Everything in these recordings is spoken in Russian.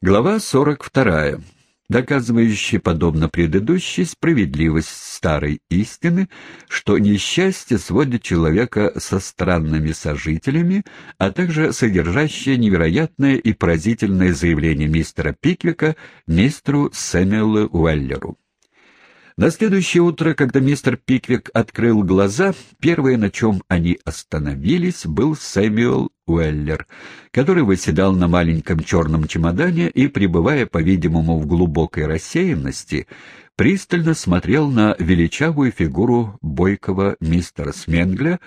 Глава 42, доказывающая, подобно предыдущей, справедливость старой истины, что несчастье сводит человека со странными сожителями, а также содержащее невероятное и поразительное заявление мистера Пиквика мистеру Сэмюэлу Уэллеру. На следующее утро, когда мистер Пиквик открыл глаза, первое, на чем они остановились, был Сэмюэл Уэллер, который выседал на маленьком черном чемодане и, пребывая, по-видимому, в глубокой рассеянности, пристально смотрел на величавую фигуру бойкого мистера Сменгля,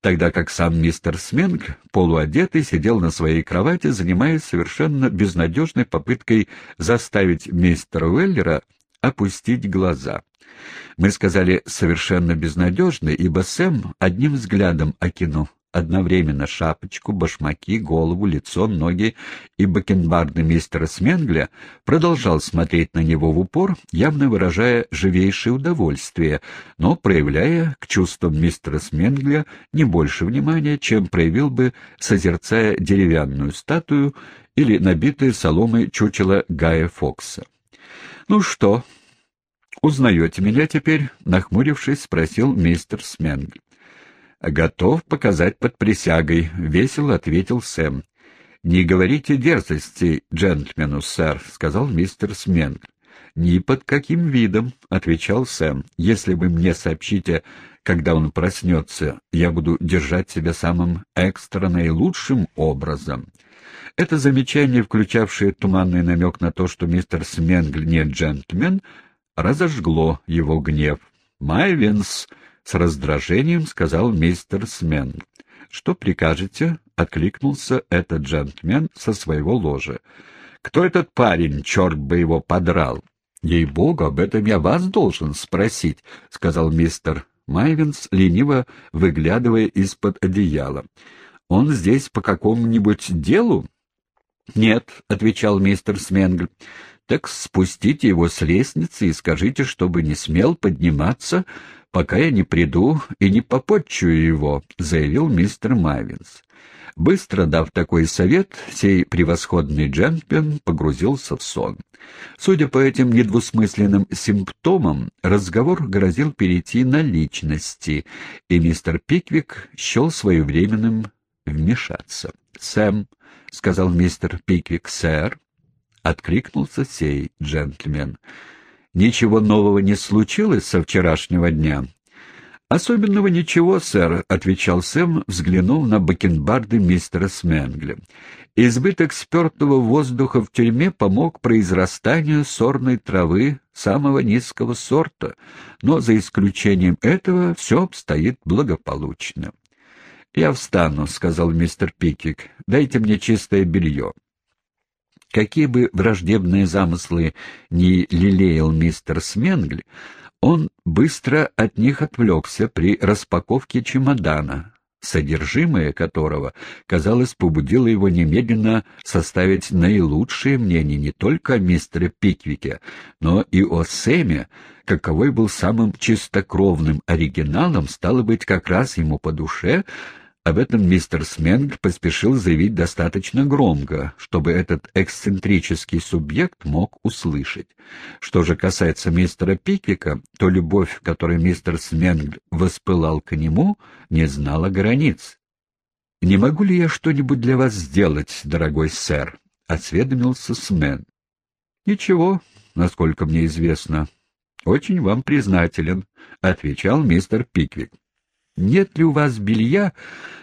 тогда как сам мистер Сменг, полуодетый, сидел на своей кровати, занимаясь совершенно безнадежной попыткой заставить мистера Уэллера опустить глаза. Мы сказали «совершенно безнадежно», ибо Сэм одним взглядом окинув одновременно шапочку, башмаки, голову, лицо, ноги и бакенбарды мистера Сменгля, продолжал смотреть на него в упор, явно выражая живейшее удовольствие, но проявляя к чувствам мистера Сменгля не больше внимания, чем проявил бы, созерцая деревянную статую или набитое соломой чучело Гая Фокса. «Ну что?» «Узнаете меня теперь?» — нахмурившись, спросил мистер Сменг. «Готов показать под присягой», — весело ответил Сэм. «Не говорите дерзости джентльмену, сэр», — сказал мистер Сменг. «Ни под каким видом», — отвечал Сэм. «Если вы мне сообщите, когда он проснется, я буду держать себя самым экстра наилучшим образом». Это замечание, включавшее туманный намек на то, что мистер Сменгль не джентльмен, разожгло его гнев. «Майвенс!» — с раздражением сказал мистер Смен. «Что прикажете?» — откликнулся этот джентльмен со своего ложа. «Кто этот парень, черт бы его подрал?» «Ей-богу, об этом я вас должен спросить», — сказал мистер Майвенс, лениво выглядывая из-под одеяла. «Он здесь по какому-нибудь делу?» «Нет», — отвечал мистер Сменгль так спустите его с лестницы и скажите, чтобы не смел подниматься, пока я не приду и не попотчую его», — заявил мистер Майвинс. Быстро дав такой совет, сей превосходный джентльмен погрузился в сон. Судя по этим недвусмысленным симптомам, разговор грозил перейти на личности, и мистер Пиквик счел своевременным вмешаться. «Сэм», — сказал мистер Пиквик, — «сэр», — откликнулся сей джентльмен. «Ничего нового не случилось со вчерашнего дня?» «Особенного ничего, сэр», — отвечал Сэм, взглянув на бакенбарды мистера Сменгля. «Избыток спертого воздуха в тюрьме помог произрастанию сорной травы самого низкого сорта, но за исключением этого все обстоит благополучно». «Я встану», — сказал мистер Пикик. «Дайте мне чистое белье». Какие бы враждебные замыслы ни лелеял мистер Сменгль, он быстро от них отвлекся при распаковке чемодана, содержимое которого, казалось, побудило его немедленно составить наилучшее мнение не только о мистере Пиквике, но и о Сэме, каковой был самым чистокровным оригиналом, стало быть, как раз ему по душе — об этом мистер Сменг поспешил заявить достаточно громко, чтобы этот эксцентрический субъект мог услышать. Что же касается мистера Пиквика, то любовь, которой мистер Сменг воспылал к нему, не знала границ. «Не могу ли я что-нибудь для вас сделать, дорогой сэр?» — осведомился Смен. «Ничего, насколько мне известно. Очень вам признателен», — отвечал мистер Пиквик. Нет ли у вас белья,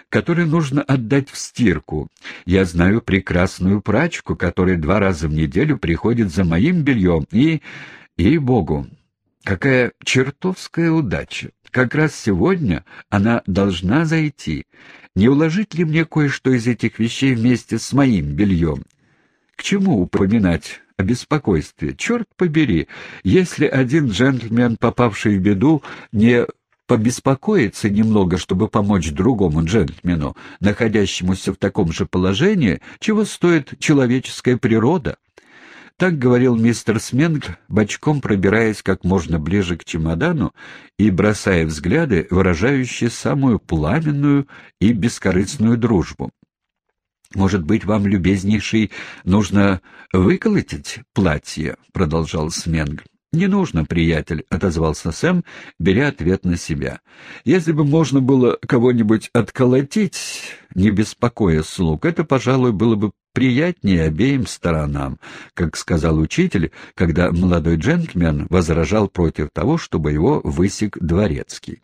которое нужно отдать в стирку? Я знаю прекрасную прачку, которая два раза в неделю приходит за моим бельем, и... и богу какая чертовская удача! Как раз сегодня она должна зайти. Не уложить ли мне кое-что из этих вещей вместе с моим бельем? К чему упоминать о беспокойстве? Черт побери, если один джентльмен, попавший в беду, не побеспокоиться немного, чтобы помочь другому джентльмену, находящемуся в таком же положении, чего стоит человеческая природа. Так говорил мистер Сменг, бочком пробираясь как можно ближе к чемодану и бросая взгляды, выражающие самую пламенную и бескорыстную дружбу. «Может быть, вам, любезнейший, нужно выколотить платье?» — продолжал Сменг. «Не нужно, приятель», — отозвался Сэм, беря ответ на себя. «Если бы можно было кого-нибудь отколотить, не беспокоя слуг, это, пожалуй, было бы приятнее обеим сторонам», как сказал учитель, когда молодой джентльмен возражал против того, чтобы его высек дворецкий.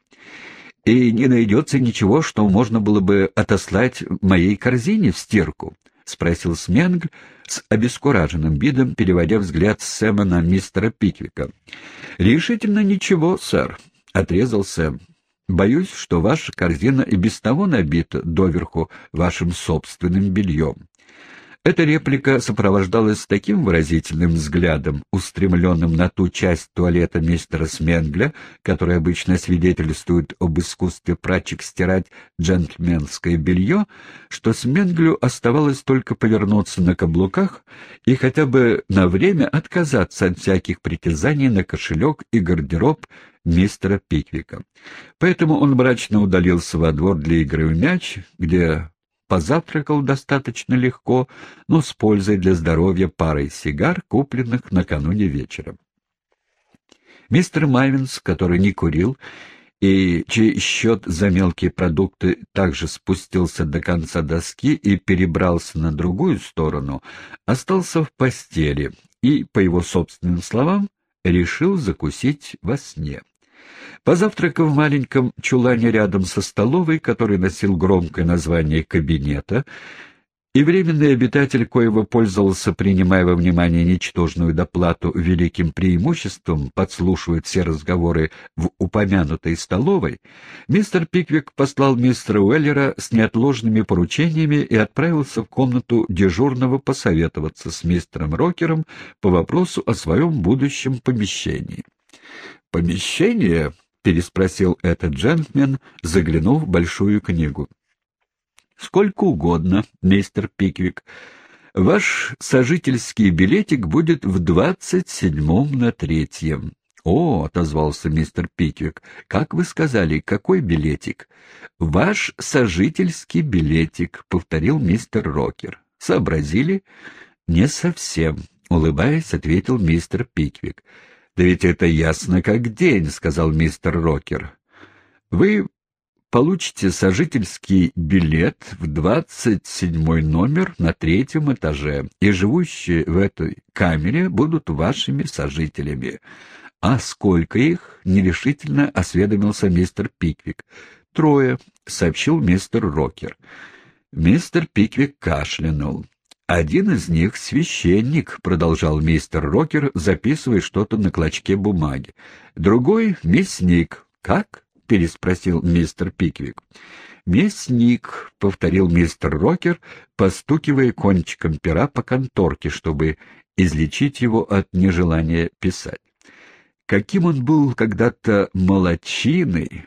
«И не найдется ничего, что можно было бы отослать моей корзине в стирку?» — спросил Сменг с обескураженным видом, переводя взгляд Сэма на мистера Пиквика. — Решительно ничего, сэр, — отрезал Сэм. — Боюсь, что ваша корзина и без того набита доверху вашим собственным бельем. Эта реплика сопровождалась таким выразительным взглядом, устремленным на ту часть туалета мистера Сменгля, которая обычно свидетельствует об искусстве прачек стирать джентльменское белье, что Сменглю оставалось только повернуться на каблуках и хотя бы на время отказаться от всяких притязаний на кошелек и гардероб мистера Пиквика. Поэтому он мрачно удалился во двор для игры в мяч, где позавтракал достаточно легко, но с пользой для здоровья парой сигар, купленных накануне вечером. Мистер Майвинс, который не курил и чей счет за мелкие продукты также спустился до конца доски и перебрался на другую сторону, остался в постели и, по его собственным словам, решил закусить во сне. Позавтракав в маленьком чулане рядом со столовой, который носил громкое название «кабинета», и временный обитатель, коего пользовался, принимая во внимание ничтожную доплату великим преимуществом, подслушивает все разговоры в упомянутой столовой, мистер Пиквик послал мистера Уэллера с неотложными поручениями и отправился в комнату дежурного посоветоваться с мистером Рокером по вопросу о своем будущем помещении. «Помещение?» — переспросил этот джентльмен, заглянув в большую книгу. «Сколько угодно, мистер Пиквик. Ваш сожительский билетик будет в двадцать седьмом на третьем». «О», — отозвался мистер Пиквик, — «как вы сказали, какой билетик?» «Ваш сожительский билетик», — повторил мистер Рокер. «Сообразили?» «Не совсем», — улыбаясь, ответил мистер Пиквик. «Да ведь это ясно как день», — сказал мистер Рокер. «Вы получите сожительский билет в двадцать седьмой номер на третьем этаже, и живущие в этой камере будут вашими сожителями». «А сколько их?» — нерешительно осведомился мистер Пиквик. «Трое», — сообщил мистер Рокер. Мистер Пиквик кашлянул. «Один из них — священник», — продолжал мистер Рокер, записывая что-то на клочке бумаги. «Другой — мясник». «Как?» — переспросил мистер Пиквик. «Мясник», — повторил мистер Рокер, постукивая кончиком пера по конторке, чтобы излечить его от нежелания писать. Каким он был когда-то молочиной,